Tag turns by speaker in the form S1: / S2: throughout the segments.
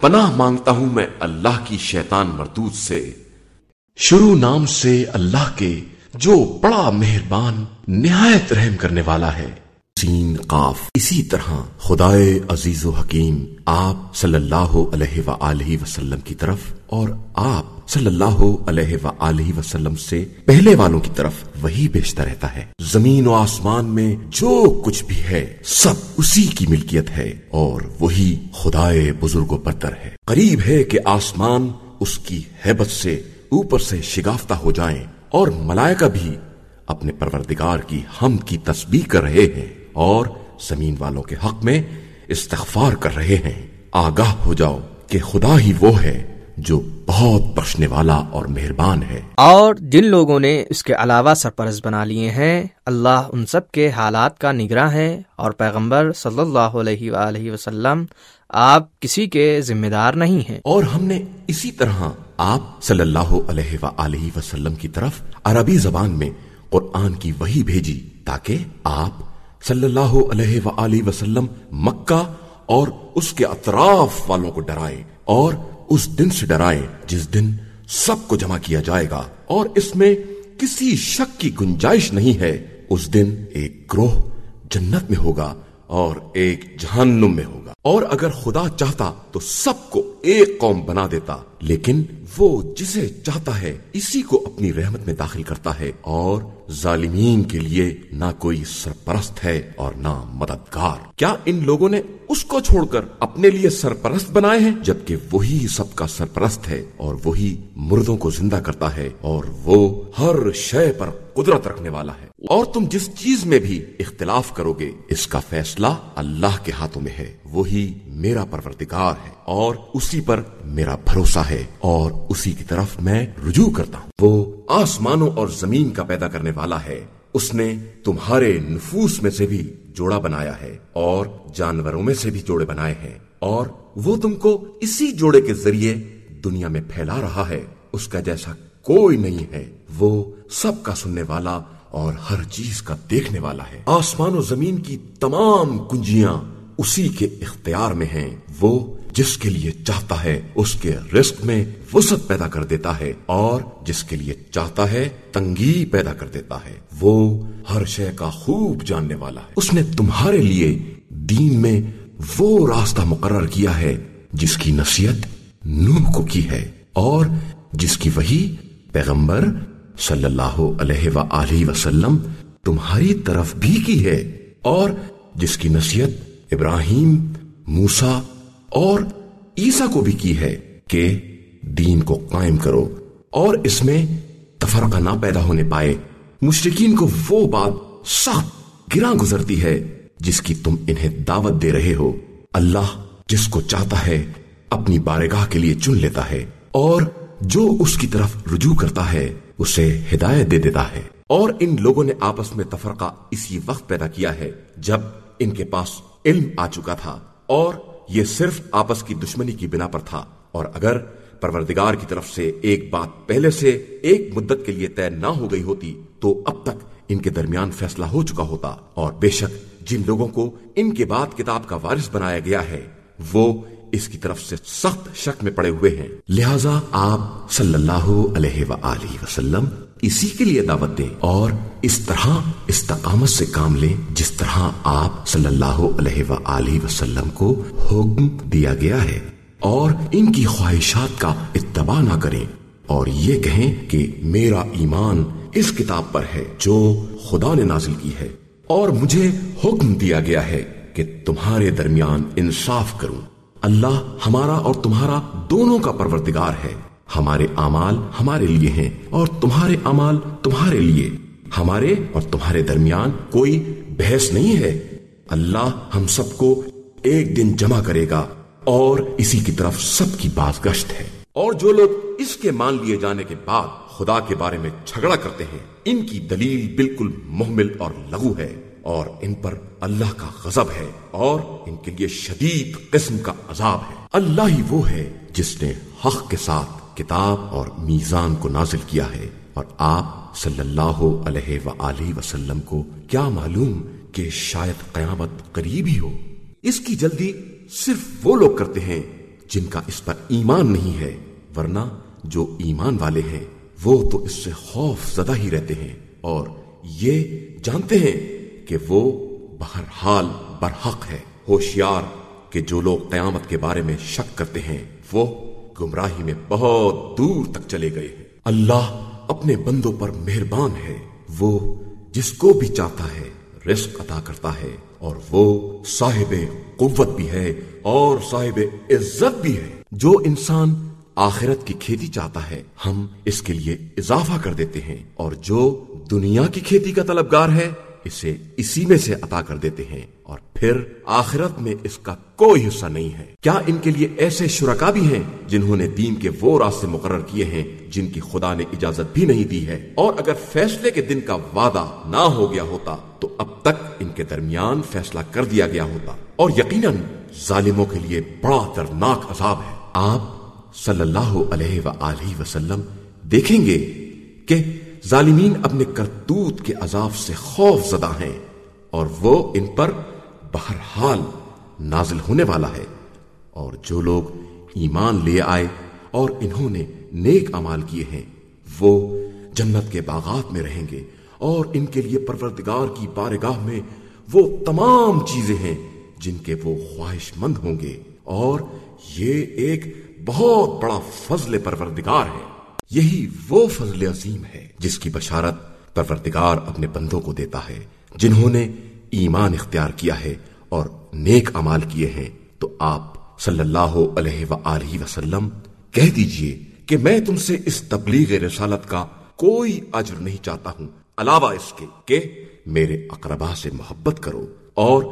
S1: پناہ مانگتا ہوں میں اللہ کی شیطان مردود سے۔ شروع نام سے اللہ کے جو بڑا مہربان، نہایت رحم کرنے والا ہے۔ سین قاف۔ اسی طرح خدائے عزیز و حکیم، آپ صلی اللہ علیہ وآلہ وسلم کی طرف اور آپ صلی اللہ علیہ وآلہ وسلم سے پہلے والوں کی طرف وہی بیچتا رہتا ہے۔ زمین و آسمان میں جو کچھ بھی ہے، سب اسی کی ملکیت ہے اور وہی خدائے بزرگ و برتر ہے۔ قریب ہے کہ آسمان اس کی حیبت سے اوپر سے شگافتہ ہو جائیں اور ملائکہ بھی اپنے پروردگار کی ہم کی تسبیح کر رہے ہیں اور زمین والوں کے حق میں استغفار کر رہے ہیں۔ آگاہ ہو جاؤ کہ خدا ہی وہ ہے۔ جو بہت بخشنے والا اور مہربان ہے۔
S2: اور جن لوگوں نے اس کے علاوہ سرپرست بنا لیے ہیں اللہ ان سب کے حالات کا نگراں ہے۔ اور پیغمبر صلی اللہ علیہ وآلہ وسلم آپ کسی کے ذمہ دار نہیں ہیں۔
S1: اور ہم نے اسی طرح آپ صلی اللہ علیہ وآلہ وسلم کی طرف عربی زبان میں قرآن کی وہی بھیجی تاکہ آپ صلی اللہ علیہ وآلہ وسلم مکہ اور اس کے اطراف والوں کو ڈرائے اور اس دن سے ڈرائے جس دن سب کو جمع کیا جائے گا اور اس میں کسی شک کی گنجائش نہیں ہے، اس دن ایک گروہ جنت میں ہوگا۔ اور ایک جہنم میں ہوگا۔ اور اگر خدا چاہتا تو سب کو ایک قوم بنا دیتا، لیکن وہ جسے چاہتا ہے اسی کو اپنی رحمت میں داخل کرتا ہے۔ اور ظالمین کے لیے نہ کوئی سرپرست ہے اور نہ مددگار۔ کیا ان لوگوں نے اس کو چھوڑ کر اپنے لیے سرپرست بنائے ہیں؟ جبکہ وہی سب کا سرپرست ہے اور وہی مردوں کو زندہ کرتا ہے اور وہ ہر شے پر قدرت رکھنے والا ہے۔ اور تم جس چیز میں بھی اختلاف کرو گے، اس کا فیصلہ اللہ کے ہاتھوں میں ہے، وہی میرا پروردگار ہے، اور اسی پر میرا بھروسہ ہے، اور اسی کی طرف میں رجوع کرتا ہوں۔ وہ آسمانوں اور زمین کا پیدا کرنے والا ہے، اس نے تمہارے نفوس میں سے بھی جوڑا بنایا ہے، اور جانوروں میں سے بھی جوڑے بنائے ہیں، اور وہ تم کو اسی جوڑے کے ذریعے دنیا میں پھیلا رہا ہے، اس کا جیسا کوئی نہیں ہے۔ وہ سب کا سننے والا اور ہر چیز کا دیکھنے والا ہے۔ آسمان و زمین کی تمام کنجیاں اسی کے اختیار میں ہیں۔ وہ جس کے لیے چاہتا ہے، اس کے رزق میں وسط پیدا کر دیتا ہے اور جس کے لیے چاہتا ہے، تنگی پیدا کر دیتا ہے۔ وہ ہر شے کا خوب جاننے والا ہے۔ اس نے تمہارے لیے دین میں وہ راستہ مقرر کیا ہے جس کی نصیحت نوح کو کی ہے اور جس کی وہی پیغمبر صلی اللہ علیہ وآلہ وسلم تمہاری طرف بھی کی ہے اور جس کی نصیحت ابراہیم موسا اور عیسیٰ کو بھی کی ہے کہ دین کو قائم کرو اور اس میں تفرقہ نہ پیدا ہونے پائے۔ مشرقین کو وہ بات سخت گراں گزرتی ہے جس کی تم انہیں دعوت دے رہے ہو۔ اللہ جس کو چاہتا ہے اپنی بارگاہ کے لیے چن لیتا ہے اور جو اس کی طرف رجوع کرتا ہے۔ اسے ہدایت دے دیتا ہے۔ اور ان لوگوں نے آپس میں تفرقہ اسی وقت پیدا کیا ہے جب ان کے پاس علم آ چکا تھا اور یہ صرف آپس کی دشمنی کی بنا پر تھا۔ اور اگر پروردگار کی طرف سے ایک بات پہلے سے ایک مدت کے لیے طے نہ ہو گئی ہوتی تو اب تک ان کے درمیان فیصلہ ہو چکا ہوتا۔ اور بے شک جن لوگوں کو ان کے بعد کتاب کا وارث بنایا گیا ہے وہ اس کی طرف سے سخت شک میں پڑے ہوئے ہیں۔ لہذا آپ صلی اللہ علیہ وآلہ وسلم اسی کے لیے دعوت دیں اور اس طرح استقامت سے کام لیں جس طرح آپ صلی اللہ علیہ وآلہ وسلم کو حکم دیا گیا ہے اور ان کی خواہشات کا اتباع نہ کریں اور یہ کہیں کہ میرا ایمان اس کتاب پر ہے جو خدا نے نازل کی ہے اور مجھے حکم دیا گیا ہے کہ تمہارے درمیان انصاف کروں۔ اللہ ہمارا اور تمہارا دونوں کا پروردگار ہے۔ ہمارے امال ہمارے لیے ہیں اور تمہارے امال تمہارے لیے۔ ہمارے اور تمہارے درمیان کوئی بحث نہیں ہے۔ اللہ ہم سب کو ایک دن جمع کرے گا اور اسی کی طرف سب کی باز گشت ہے۔ اور جو لوگ اس کے مان لیے جانے کے بعد خدا کے بارے میں جھگڑا کرتے ہیں، ان کی دلیل بالکل محمل اور لغو ہے۔ اور ان پر اللہ کا غضب ہے اور ان کے لیے شدید قسم کا عذاب ہے۔ اللہ ہی وہ ہے جس نے حق کے ساتھ کتاب اور میزان کو نازل کیا ہے۔ اور آپ صلی اللہ علیہ وآلہ وسلم کو کیا معلوم کہ شاید قیامت قریب ہی ہو؟ اس کی جلدی صرف وہ لوگ کرتے ہیں جن کا اس پر ایمان نہیں ہے، ورنہ جو ایمان والے ہیں، وہ تو اس سے خوف زدہ ہی رہتے ہیں۔ اور یہ جانتے ہیں کہ وہ بہرحال برحق ہے، ہوشیار کہ جو لوگ قیامت کے بارے میں شک کرتے ہیں، وہ گمراہی میں بہت دور تک چلے گئے ہیں۔ اللہ اپنے بندوں پر مہربان ہے، وہ جس کو بھی چاہتا ہے رزق عطا کرتا ہے، اور وہ صاحب قوت بھی ہے اور صاحب عزت بھی ہے۔ جو انسان آخرت کی کھیتی چاہتا ہے، ہم اس کے لیے اضافہ کر دیتے ہیں، اور جو دنیا کی کھیتی کا طلبگار ہے اسے اسی میں سے عطا کر دیتے ہیں اور پھر آخرت میں اس کا کوئی حصہ نہیں ہے۔ کیا ان کے لیے ایسے شرکا بھی ہیں جنہوں نے دین کے وہ راستے مقرر کیے ہیں جن کی خدا نے اجازت بھی نہیں دی ہے؟ اور اگر فیصلے کے دن کا وعدہ نہ ہو گیا ہوتا تو اب تک ان کے درمیان فیصلہ کر دیا گیا ہوتا۔ اور یقیناً ظالموں کے لیے بڑا دردناک عذاب ہے۔ آپ صلی اللہ علیہ وآلہ وسلم دیکھیں گے کہ ظالمین اپنے کرتوت کے عذاب سے خوف زدہ ہیں اور وہ ان پر بہرحال نازل ہونے والا ہے۔ اور جو لوگ ایمان لے آئے اور انہوں نے نیک امال کیے ہیں، وہ جنت کے باغات میں رہیں گے اور ان کے لیے پروردگار کی بارگاہ میں وہ تمام چیزیں ہیں جن کے وہ خواہش مند ہوں گے۔ اور یہ ایک بہت بڑا فضل پروردگار ہے۔ یہی وہ فضل عظیم ہے جس کی بشارت پروردگار اپنے بندوں کو دیتا ہے، جنہوں نے ایمان اختیار کیا ہے اور نیک امال کیے ہیں۔ تو آپ صلی اللہ علیہ وآلہ وسلم کہہ دیجیے کہ میں تم سے اس تبلیغ رسالت کا کوئی اجر نہیں چاہتا ہوں۔ علاوہ اس کے کہ میرے اقربا سے محبت کرو اور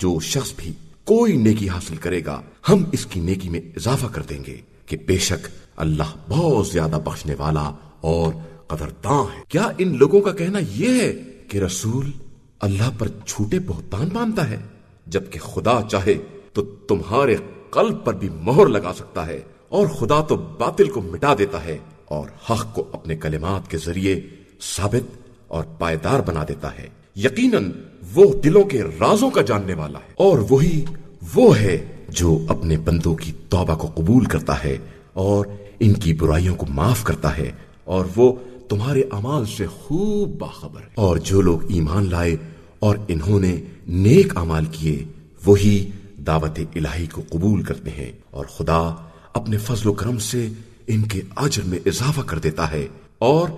S1: جو شخص بھی کوئی نیکی حاصل کرے گا، ہم اس کی نیکی میں اضافہ کر دیں گے کہ بے شک اللہ بہت زیادہ بخشنے والا اور قدرداں ہے۔ کیا ان لوگوں کا کہنا یہ ہے کہ رسول اللہ پر چھوٹے بہتان باندھتا ہے؟ جبکہ خدا چاہے تو تمہارے قلب پر بھی مہر لگا سکتا ہے اور خدا تو باطل کو مٹا دیتا ہے اور حق کو اپنے کلمات کے ذریعے ثابت اور پائیدار بنا دیتا ہے۔ یقیناً وہ دلوں کے رازوں کا جاننے والا ہے اور وہی وہ ہے جو اپنے بندوں کی توبہ کو قبول کرتا ہے اور ان کی برائیوں کو معاف کرتا ہے اور وہ تمہارے امال سے خوب باخبر ہے۔ اور جو لوگ ایمان لائے اور انہوں نے نیک امال کیے، وہی دعوت الہی کو قبول کرتے ہیں۔ اور خدا اپنے فضل و کرم سے ان کے اجر میں اضافہ کر دیتا ہے۔ اور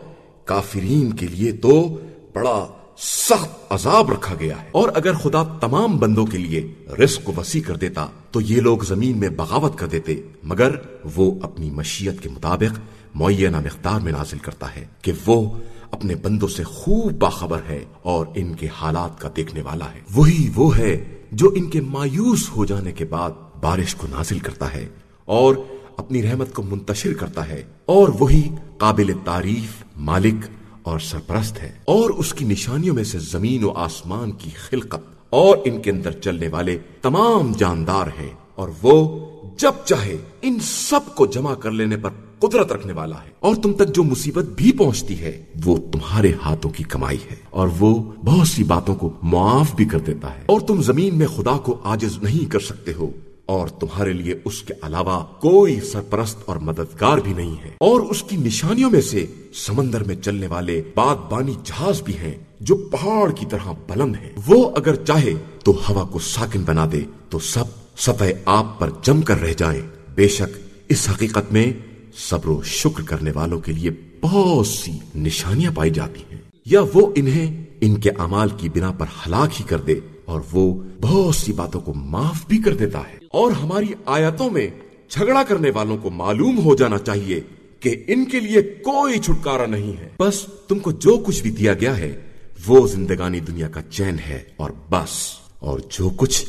S1: کافرین کے لیے تو بڑا سخت عذاب رکھا گیا ہے۔ اور اگر خدا تمام بندوں کے لیے رزق کو وسیع کر دیتا، تو یہ لوگ زمین میں بغاوت کر دیتے، مگر وہ اپنی مشیت کے مطابق معینہ مقدار میں نازل کرتا ہے کہ وہ اپنے بندوں سے خوب باخبر ہے اور ان کے حالات کا دیکھنے والا ہے۔ وہی وہ ہے جو ان کے مایوس ہو جانے کے بعد بارش کو نازل کرتا ہے اور اپنی رحمت کو منتشر کرتا ہے اور وہی قابل تعریف مالک اور سرپرست ہے۔ اور اس کی نشانیوں میں سے زمین و آسمان کی خلقت اور ان کے اندر چلنے والے تمام جاندار ہیں۔ اور وہ جب چاہے ان سب کو جمع کر لینے پر قدرت رکھنے والا ہے۔ اور تم تک جو مصیبت بھی پہنچتی ہے، وہ تمہارے ہاتھوں کی کمائی ہے۔ اور وہ بہت سی باتوں کو معاف بھی کر دیتا ہے۔ اور تم زمین میں خدا کو آجز نہیں کر سکتے ہو۔ اور تمہارے لیے اس کے علاوہ کوئی سرپرست اور مددگار بھی نہیں ہے۔ اور اس کی نشانیوں میں سے سمندر میں چلنے والے باد بانی جہاز بھی ہیں جو پہاڑ کی طرح بلند ہیں۔ وہ اگر چاہے تو ہوا کو ساکن بنا دے تو سب سطح آپ پر جم کر رہ جائیں۔ بے شک اس حقیقت میں صبر و شکر کرنے والوں کے لیے بہت سی نشانیاں پائی جاتی ہیں۔ یا وہ انہیں ان کے امال کی بنا پر ہلاک ہی کر دے اور وہ بہت سی باتوں کو معاف بھی کر دیتا ہے۔ اور ہماری آیتوں میں جھگڑا کرنے والوں کو معلوم ہو جانا چاہیے کہ ان کے لیے کوئی چھٹکارا نہیں ہے۔ بس تم کو جو کچھ بھی دیا گیا ہے، وہ زندگانی دنیا کا چین ہے۔ اور بس۔ اور جو کچھ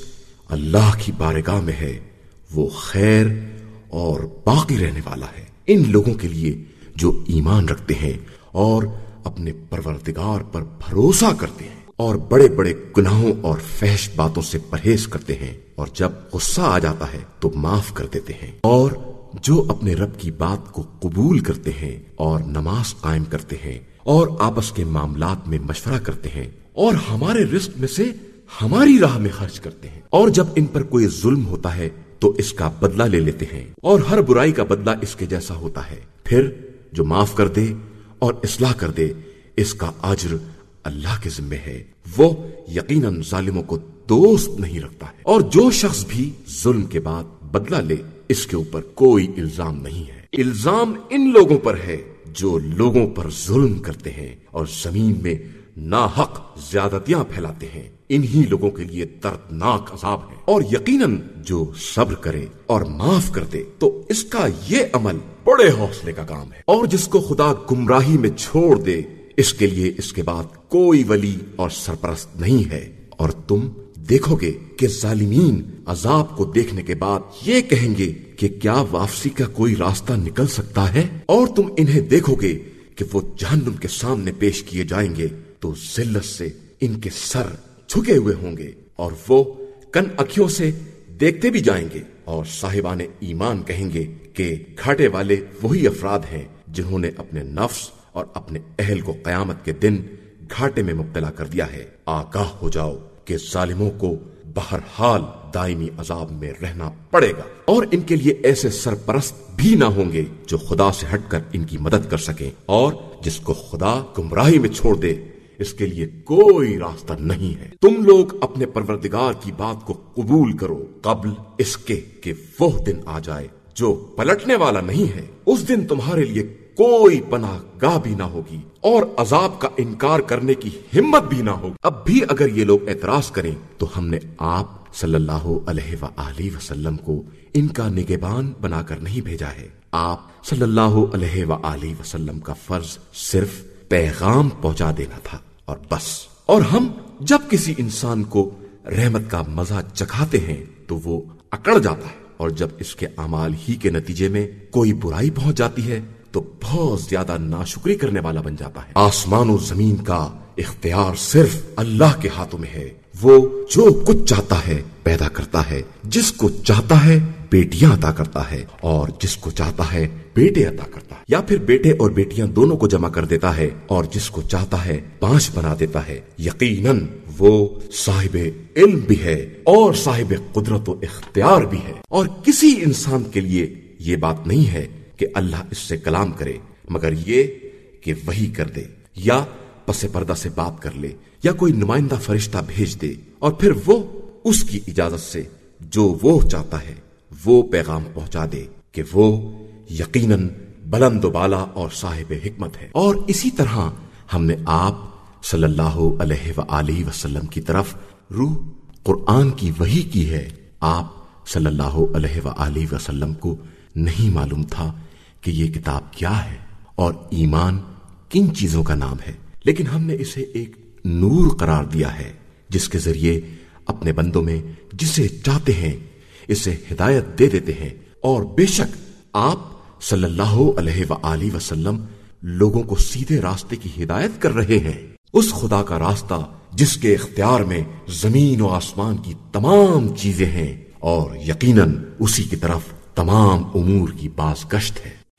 S1: اللہ کی بارگاہ میں ہے، وہ خیر اور باقی رہنے والا ہے۔ ان لوگوں کے لیے جو ایمان رکھتے ہیں اور اپنے پروردگار پر بھروسہ کرتے ہیں۔ اور بڑے بڑے گناہوں اور فحش باتوں سے پرہیز کرتے ہیں اور جب غصہ آ جاتا ہے تو معاف کر دیتے ہیں اور جو اپنے رب کی بات کو قبول کرتے ہیں اور نماز قائم کرتے ہیں اور آپس کے معاملات میں مشورہ کرتے ہیں اور ہمارے رزق میں سے ہماری راہ میں خرچ کرتے ہیں اور جب ان پر کوئی ظلم ہوتا ہے تو اس کا بدلہ لے لیتے ہیں اور ہر برائی کا بدلہ اس کے جیسا ہوتا ہے پھر جو معاف کر دے اور اصلاح کر دے اس کا اجر اللہ کے ذمے ہے، وہ یقیناً ظالموں کو دوست نہیں رکھتا ہے۔ اور جو شخص بھی ظلم کے بعد بدلہ لے، اس کے اوپر کوئی الزام نہیں ہے۔ الزام ان لوگوں پر ہے جو لوگوں پر ظلم کرتے ہیں اور زمین میں ناحق زیادتیاں پھیلاتے ہیں۔ انہی لوگوں کے لیے دردناک عذاب ہے۔ اور یقیناً جو صبر کرے اور معاف کر دے، تو اس کا یہ عمل بڑے حوصلے کا کام ہے۔ اور جس کو خدا گمراہی میں چھوڑ دے اس کے لیے اس کے بعد کوئی ولی اور سرپرست نہیں ہے۔ اور تم دیکھو گے کہ ظالمین عذاب کو دیکھنے کے بعد یہ کہیں گے کہ کیا واپسی کا کوئی راستہ نکل سکتا ہے؟ اور تم انہیں دیکھو گے کہ وہ جہنم کے سامنے پیش کیے جائیں گے تو ذلت سے ان کے سر جھکے ہوئے ہوں گے اور وہ کن اکھیوں سے دیکھتے بھی جائیں گے۔ اور صاحبان ایمان کہیں گے کہ گھاٹے والے وہی افراد ہیں جنہوں نے اپنے نفس اور اپنے اہل کو قیامت کے دن گھاٹے میں مبتلا کر دیا ہے۔ آگاہ ہو جاؤ کہ ظالموں کو بہرحال دائمی عذاب میں رہنا پڑے گا اور ان کے لیے ایسے سرپرست بھی نہ ہوں گے جو خدا سے ہٹ کر ان کی مدد کر سکیں اور جس کو خدا گمراہی میں چھوڑ دے، اس کے لیے کوئی راستہ نہیں ہے۔ تم لوگ اپنے پروردگار کی بات کو قبول کرو قبل اس کے کہ وہ دن آ جائے جو پلٹنے والا نہیں ہے۔ اس دن تمہارے لیے کوئی پناہ گاہ بھی نہ ہوگی اور عذاب کا انکار کرنے کی ہمت بھی نہ ہوگی۔ اب بھی اگر یہ لوگ اعتراض کریں تو ہم نے آپ صلی اللہ علیہ وآلہ وسلم کو ان کا نگبان بنا کر نہیں بھیجا ہے۔ آپ صلی اللہ علیہ وآلہ وسلم کا فرض صرف پیغام پہنچا دینا تھا اور بس۔ اور ہم جب کسی انسان کو رحمت کا مزہ چکھاتے ہیں تو وہ اکڑ جاتا ہے اور جب اس کے اعمال ہی کے نتیجے میں کوئی برائی پہنچ جاتی ہے تو بہت زیادہ ناشکری کرنے والا بن جاتا ہے۔ آسمان و زمین کا اختیار صرف اللہ کے ہاتھوں میں ہے۔ وہ جو کچھ چاہتا ہے پیدا کرتا ہے۔ جس کو چاہتا ہے بیٹیاں عطا کرتا ہے اور جس کو چاہتا ہے بیٹے عطا کرتا ہے۔ یا پھر بیٹے اور بیٹیاں دونوں کو جمع کر دیتا ہے اور جس کو چاہتا ہے پانچ بنا دیتا ہے۔ یقیناً وہ صاحب علم بھی ہے اور صاحب قدرت و اختیار بھی ہے۔ اور کسی انسان کے لیے یہ بات نہیں ہے کہ اللہ اس سے کلام کرے، مگر یہ کہ وہی کر دے، یا پس پردہ سے بات کر لے، یا کوئی نمائندہ فرشتہ بھیج دے، اور پھر وہ اس کی اجازت سے جو وہ چاہتا ہے، وہ پیغام پہنچا دے کہ وہ یقیناً بلند و بالا اور صاحب حکمت ہے۔ اور اسی طرح ہم نے آپ صلی اللہ علیہ وآلہ وسلم کی طرف روح قرآن کی وہی کی ہے۔ آپ صلی اللہ علیہ وآلہ وسلم کو نہیں معلوم تھا کہ یہ کتاب کیا ہے اور ایمان کن چیزوں کا نام ہے۔ لیکن ہم نے اسے ایک نور قرار دیا ہے، جس کے ذریعے اپنے بندوں میں جسے چاہتے ہیں، اسے ہدایت دے دیتے ہیں۔ اور بے شک آپ صلی اللہ علیہ وآلہ وسلم لوگوں کو سیدھے راستے کی ہدایت کر رہے ہیں۔ اس خدا کا راستہ جس کے اختیار میں زمین و آسمان کی تمام چیزیں ہیں، اور یقیناً اسی کی طرف تمام امور کی باز گشت ہے۔